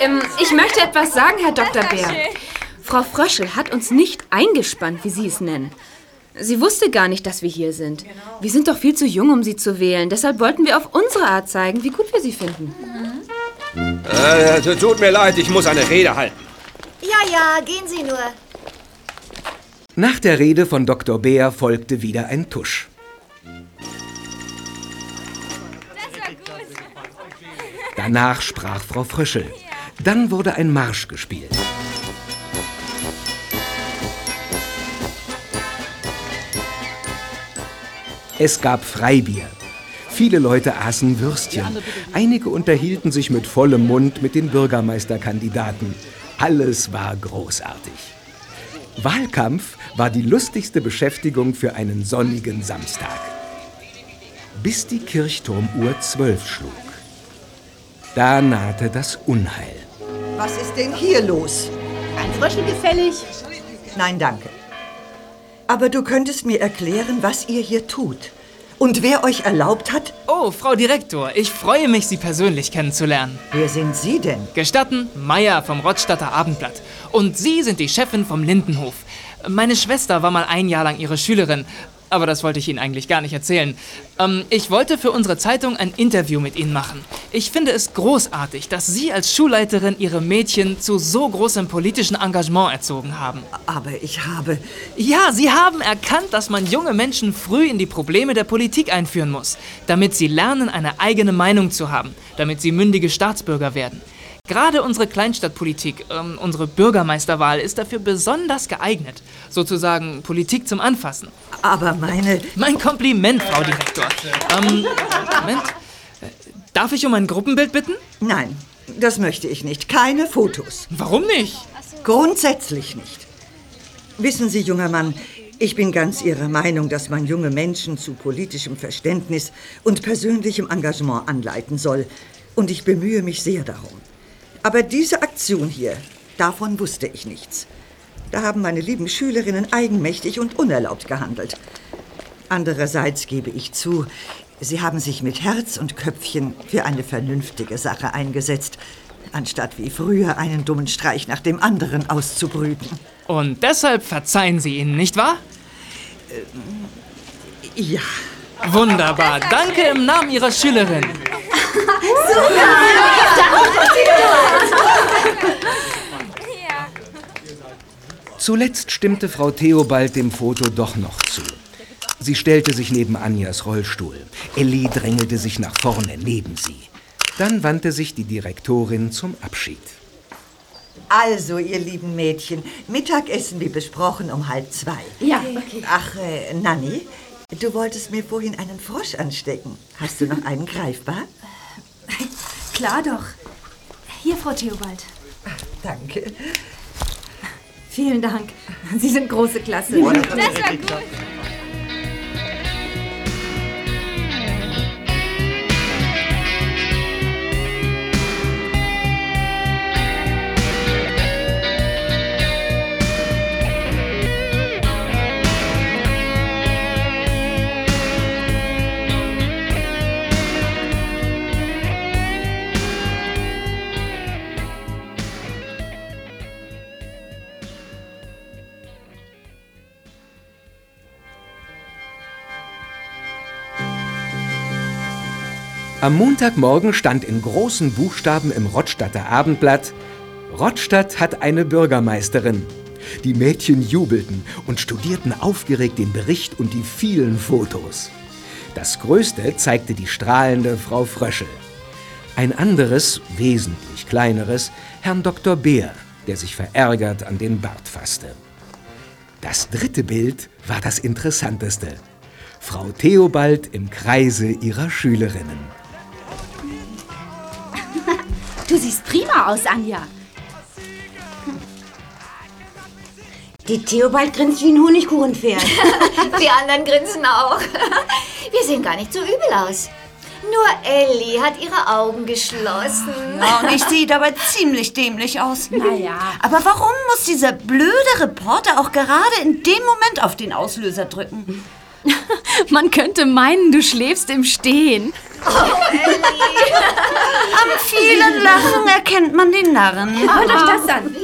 Ähm, ich möchte etwas sagen, Herr Dr. Bär. Frau Fröschel hat uns nicht eingespannt, wie Sie es nennen. Sie wusste gar nicht, dass wir hier sind. Wir sind doch viel zu jung, um sie zu wählen. Deshalb wollten wir auf unsere Art zeigen, wie gut wir sie finden. Äh, tut mir leid, ich muss eine Rede halten. Ja, ja, gehen Sie nur. Nach der Rede von Dr. Beer folgte wieder ein Tusch. Danach sprach Frau Fröschel. Dann wurde ein Marsch gespielt. Es gab Freibier. Viele Leute aßen Würstchen. Einige unterhielten sich mit vollem Mund mit den Bürgermeisterkandidaten. Alles war großartig. Wahlkampf war die lustigste Beschäftigung für einen sonnigen Samstag. Bis die Kirchturmuhr zwölf schlug. Da nahte das Unheil. Was ist denn hier los? Ein Fröschel gefällig? Nein, danke. Aber du könntest mir erklären, was ihr hier tut. Und wer euch erlaubt hat? Oh, Frau Direktor, ich freue mich, Sie persönlich kennenzulernen. Wer sind Sie denn? Gestatten, Meier vom Rottstadter Abendblatt. Und Sie sind die Chefin vom Lindenhof. Meine Schwester war mal ein Jahr lang Ihre Schülerin. Aber das wollte ich Ihnen eigentlich gar nicht erzählen. Ähm, ich wollte für unsere Zeitung ein Interview mit Ihnen machen. Ich finde es großartig, dass Sie als Schulleiterin Ihre Mädchen zu so großem politischen Engagement erzogen haben. Aber ich habe... Ja, Sie haben erkannt, dass man junge Menschen früh in die Probleme der Politik einführen muss, damit sie lernen, eine eigene Meinung zu haben, damit sie mündige Staatsbürger werden. Gerade unsere Kleinstadtpolitik, ähm, unsere Bürgermeisterwahl ist dafür besonders geeignet. Sozusagen Politik zum Anfassen. Aber meine... Mein Kompliment, Frau Direktor. Ähm, Moment. Darf ich um ein Gruppenbild bitten? Nein, das möchte ich nicht. Keine Fotos. Warum nicht? Grundsätzlich nicht. Wissen Sie, junger Mann, ich bin ganz Ihrer Meinung, dass man junge Menschen zu politischem Verständnis und persönlichem Engagement anleiten soll. Und ich bemühe mich sehr darum. Aber diese Aktion hier, davon wusste ich nichts. Da haben meine lieben Schülerinnen eigenmächtig und unerlaubt gehandelt. Andererseits gebe ich zu, sie haben sich mit Herz und Köpfchen für eine vernünftige Sache eingesetzt, anstatt wie früher einen dummen Streich nach dem anderen auszubrüten. Und deshalb verzeihen Sie ihnen, nicht wahr? Ja. Wunderbar. Danke im Namen Ihrer Schülerin. Zuletzt stimmte Frau Theobald dem Foto doch noch zu. Sie stellte sich neben Anjas Rollstuhl. Elli drängelte sich nach vorne neben sie. Dann wandte sich die Direktorin zum Abschied. Also, ihr lieben Mädchen, Mittagessen wie besprochen um halb zwei. Ja, okay. Ach, äh, Nanni, du wolltest mir vorhin einen Frosch anstecken. Hast du noch einen greifbar? Klar doch. Hier, Frau Theobald. Danke. Vielen Dank. Sie sind große Klasse. Das war gut. Am Montagmorgen stand in großen Buchstaben im Rottstadter Abendblatt Rottstadt hat eine Bürgermeisterin. Die Mädchen jubelten und studierten aufgeregt den Bericht und die vielen Fotos. Das größte zeigte die strahlende Frau Fröschel. Ein anderes, wesentlich kleineres, Herrn Dr. Beer, der sich verärgert an den Bart fasste. Das dritte Bild war das interessanteste. Frau Theobald im Kreise ihrer Schülerinnen. Du siehst prima aus, Anja. Die Theobald grinst wie ein Honigkuchenpferd. Die anderen grinsen auch. Wir sehen gar nicht so übel aus. Nur Ellie hat ihre Augen geschlossen. Ja, und ich sehe dabei ziemlich dämlich aus. Naja. Aber warum muss dieser blöde Reporter auch gerade in dem Moment auf den Auslöser drücken? Man könnte meinen, du schläfst im Stehen. Am vielen Lachen erkennt man den Narren. Hört euch das an.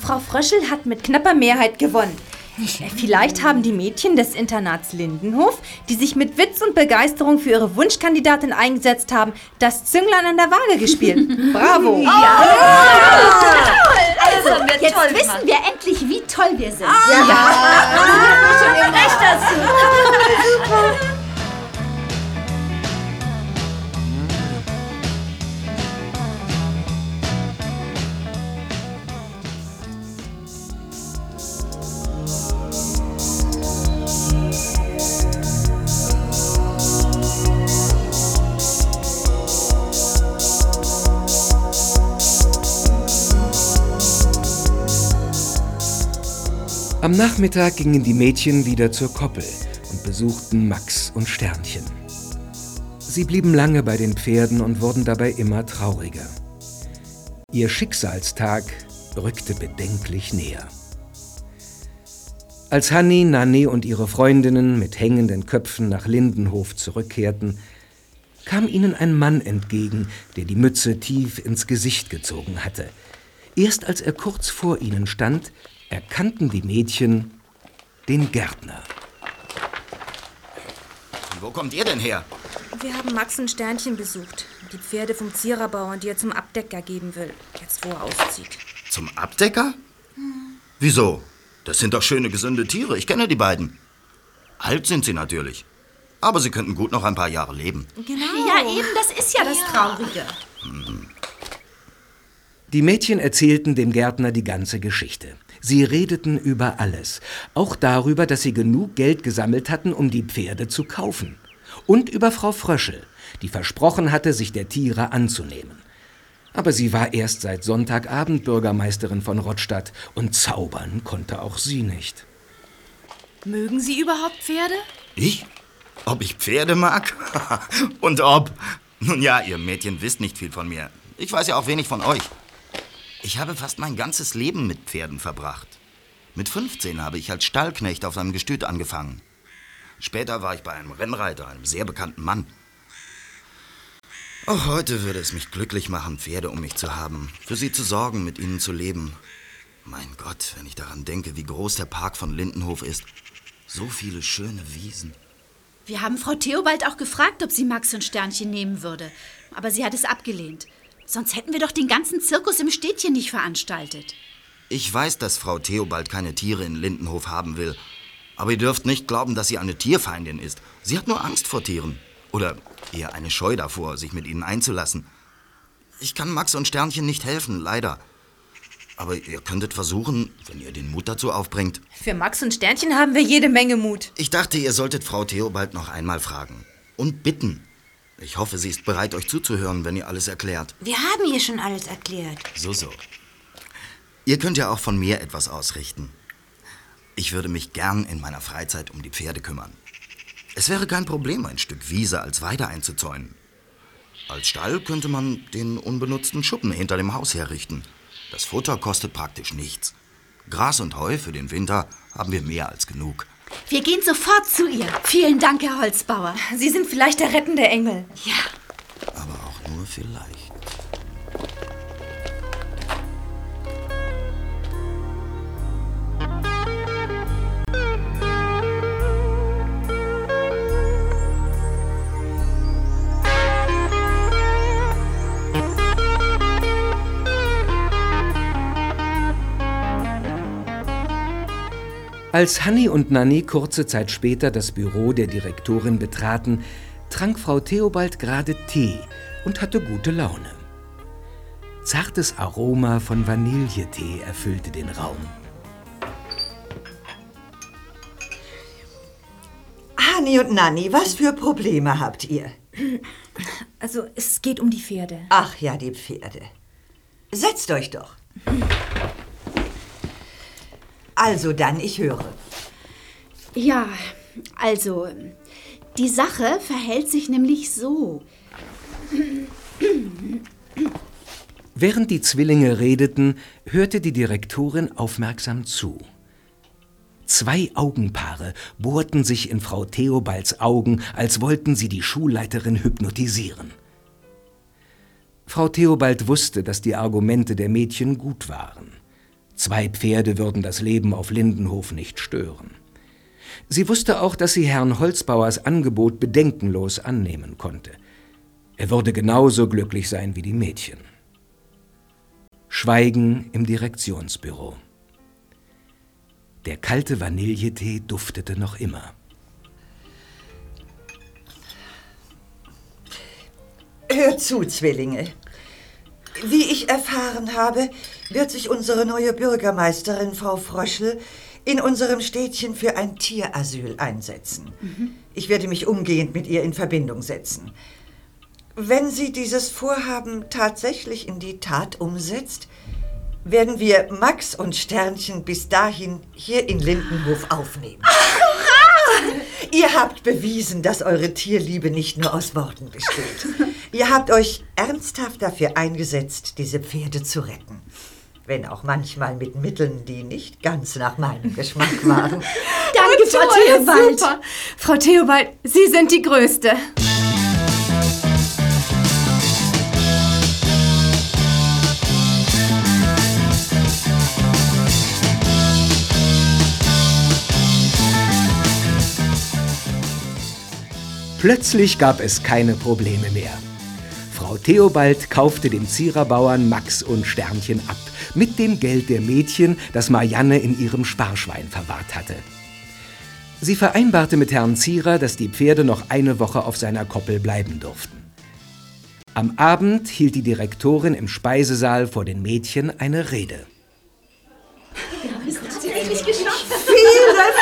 Frau Fröschel hat mit knapper Mehrheit gewonnen. Vielleicht haben die Mädchen des Internats Lindenhof, die sich mit Witz und Begeisterung für ihre Wunschkandidatin eingesetzt haben, das Zünglein an der Waage gespielt. Bravo! Also, wir jetzt toll wissen gemacht. wir endlich, wie toll wir sind. Ja. Schon Nachmittag gingen die Mädchen wieder zur Koppel und besuchten Max und Sternchen. Sie blieben lange bei den Pferden und wurden dabei immer trauriger. Ihr Schicksalstag rückte bedenklich näher. Als Hanni, Nanni und ihre Freundinnen mit hängenden Köpfen nach Lindenhof zurückkehrten, kam ihnen ein Mann entgegen, der die Mütze tief ins Gesicht gezogen hatte. Erst als er kurz vor ihnen stand, erkannten die Mädchen den Gärtner. Wo kommt ihr denn her? Wir haben Max und Sternchen besucht. Die Pferde vom Ziererbauern, die er zum Abdecker geben will, jetzt wo er auszieht. Zum Abdecker? Wieso? Das sind doch schöne, gesunde Tiere. Ich kenne die beiden. Alt sind sie natürlich. Aber sie könnten gut noch ein paar Jahre leben. Genau. Ja, eben, das ist ja das Traurige. Die Mädchen erzählten dem Gärtner die ganze Geschichte. Sie redeten über alles, auch darüber, dass sie genug Geld gesammelt hatten, um die Pferde zu kaufen. Und über Frau Fröschel, die versprochen hatte, sich der Tiere anzunehmen. Aber sie war erst seit Sonntagabend Bürgermeisterin von Rottstadt und zaubern konnte auch sie nicht. Mögen Sie überhaupt Pferde? Ich? Ob ich Pferde mag? Und ob? Nun ja, ihr Mädchen wisst nicht viel von mir. Ich weiß ja auch wenig von euch. Ich habe fast mein ganzes Leben mit Pferden verbracht. Mit 15 habe ich als Stallknecht auf einem Gestüt angefangen. Später war ich bei einem Rennreiter, einem sehr bekannten Mann. Auch heute würde es mich glücklich machen, Pferde um mich zu haben, für sie zu sorgen, mit ihnen zu leben. Mein Gott, wenn ich daran denke, wie groß der Park von Lindenhof ist. So viele schöne Wiesen. Wir haben Frau Theobald auch gefragt, ob sie Max und Sternchen nehmen würde. Aber sie hat es abgelehnt. Sonst hätten wir doch den ganzen Zirkus im Städtchen nicht veranstaltet. Ich weiß, dass Frau Theobald keine Tiere in Lindenhof haben will. Aber ihr dürft nicht glauben, dass sie eine Tierfeindin ist. Sie hat nur Angst vor Tieren. Oder eher eine Scheu davor, sich mit ihnen einzulassen. Ich kann Max und Sternchen nicht helfen, leider. Aber ihr könntet versuchen, wenn ihr den Mut dazu aufbringt. Für Max und Sternchen haben wir jede Menge Mut. Ich dachte, ihr solltet Frau Theobald noch einmal fragen. Und bitten. Ich hoffe, sie ist bereit, euch zuzuhören, wenn ihr alles erklärt. Wir haben ihr schon alles erklärt. So, so. Ihr könnt ja auch von mir etwas ausrichten. Ich würde mich gern in meiner Freizeit um die Pferde kümmern. Es wäre kein Problem, ein Stück Wiese als Weide einzuzäunen. Als Stall könnte man den unbenutzten Schuppen hinter dem Haus herrichten. Das Futter kostet praktisch nichts. Gras und Heu für den Winter haben wir mehr als genug. Wir gehen sofort zu ihr. Vielen Dank, Herr Holzbauer. Sie sind vielleicht der rettende Engel. Ja. Aber auch nur vielleicht. Als Hanni und Nanni kurze Zeit später das Büro der Direktorin betraten, trank Frau Theobald gerade Tee und hatte gute Laune. Zartes Aroma von Vanilletee erfüllte den Raum. Hanni und Nanni, was für Probleme habt ihr? Also, es geht um die Pferde. Ach ja, die Pferde. Setzt euch doch. Also dann, ich höre. Ja, also, die Sache verhält sich nämlich so. Während die Zwillinge redeten, hörte die Direktorin aufmerksam zu. Zwei Augenpaare bohrten sich in Frau Theobalds Augen, als wollten sie die Schulleiterin hypnotisieren. Frau Theobald wusste, dass die Argumente der Mädchen gut waren. Zwei Pferde würden das Leben auf Lindenhof nicht stören. Sie wusste auch, dass sie Herrn Holzbauers Angebot bedenkenlos annehmen konnte. Er würde genauso glücklich sein wie die Mädchen. Schweigen im Direktionsbüro. Der kalte Vanilletee duftete noch immer. Hört zu, Zwillinge. Wie ich erfahren habe, wird sich unsere neue Bürgermeisterin, Frau Fröschel, in unserem Städtchen für ein Tierasyl einsetzen. Ich werde mich umgehend mit ihr in Verbindung setzen. Wenn sie dieses Vorhaben tatsächlich in die Tat umsetzt, werden wir Max und Sternchen bis dahin hier in Lindenhof aufnehmen. Ihr habt bewiesen, dass eure Tierliebe nicht nur aus Worten besteht. Ihr habt euch ernsthaft dafür eingesetzt, diese Pferde zu retten. Wenn auch manchmal mit Mitteln, die nicht ganz nach meinem Geschmack waren. Danke, Frau Theobald. super. Frau Theobald, Sie sind die Größte. Plötzlich gab es keine Probleme mehr. Frau Theobald kaufte dem Ziererbauern Max und Sternchen ab, mit dem Geld der Mädchen, das Marianne in ihrem Sparschwein verwahrt hatte. Sie vereinbarte mit Herrn Zierer, dass die Pferde noch eine Woche auf seiner Koppel bleiben durften. Am Abend hielt die Direktorin im Speisesaal vor den Mädchen eine Rede. Viele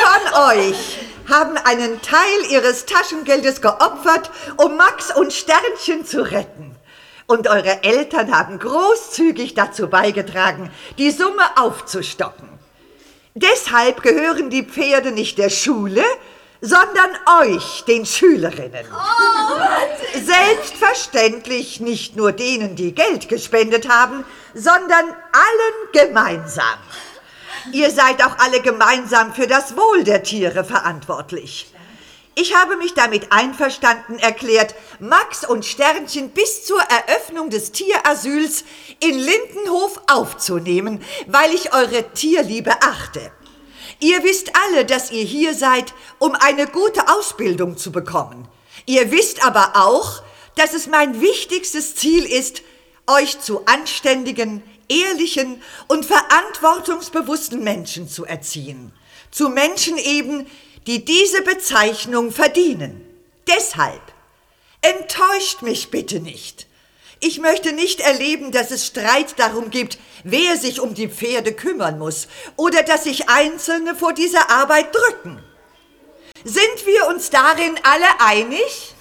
von euch haben einen Teil ihres Taschengeldes geopfert, um Max und Sternchen zu retten. Und eure Eltern haben großzügig dazu beigetragen, die Summe aufzustocken. Deshalb gehören die Pferde nicht der Schule, sondern euch, den Schülerinnen. Selbstverständlich nicht nur denen, die Geld gespendet haben, sondern allen gemeinsam. Ihr seid auch alle gemeinsam für das Wohl der Tiere verantwortlich. Ich habe mich damit einverstanden erklärt, Max und Sternchen bis zur Eröffnung des Tierasyls in Lindenhof aufzunehmen, weil ich eure Tierliebe achte. Ihr wisst alle, dass ihr hier seid, um eine gute Ausbildung zu bekommen. Ihr wisst aber auch, dass es mein wichtigstes Ziel ist, euch zu anständigen, ehrlichen und verantwortungsbewussten Menschen zu erziehen. Zu Menschen eben, die diese Bezeichnung verdienen. Deshalb enttäuscht mich bitte nicht. Ich möchte nicht erleben, dass es Streit darum gibt, wer sich um die Pferde kümmern muss oder dass sich Einzelne vor dieser Arbeit drücken. Sind wir uns darin alle einig?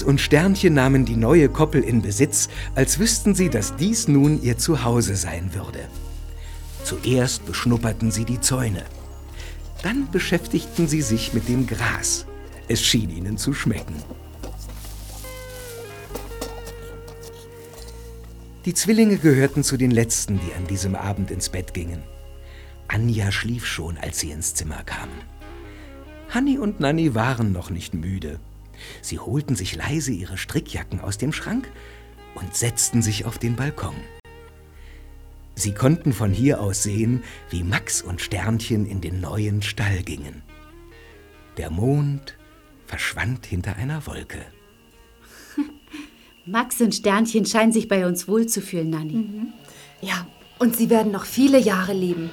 Und Sternchen nahmen die neue Koppel in Besitz, als wüssten sie, dass dies nun ihr Zuhause sein würde. Zuerst beschnupperten sie die Zäune. Dann beschäftigten sie sich mit dem Gras. Es schien ihnen zu schmecken. Die Zwillinge gehörten zu den Letzten, die an diesem Abend ins Bett gingen. Anja schlief schon, als sie ins Zimmer kamen. Hanni und Nanni waren noch nicht müde. Sie holten sich leise ihre Strickjacken aus dem Schrank und setzten sich auf den Balkon. Sie konnten von hier aus sehen, wie Max und Sternchen in den neuen Stall gingen. Der Mond verschwand hinter einer Wolke. Max und Sternchen scheinen sich bei uns wohlzufühlen, Nanni. Ja, und sie werden noch viele Jahre leben.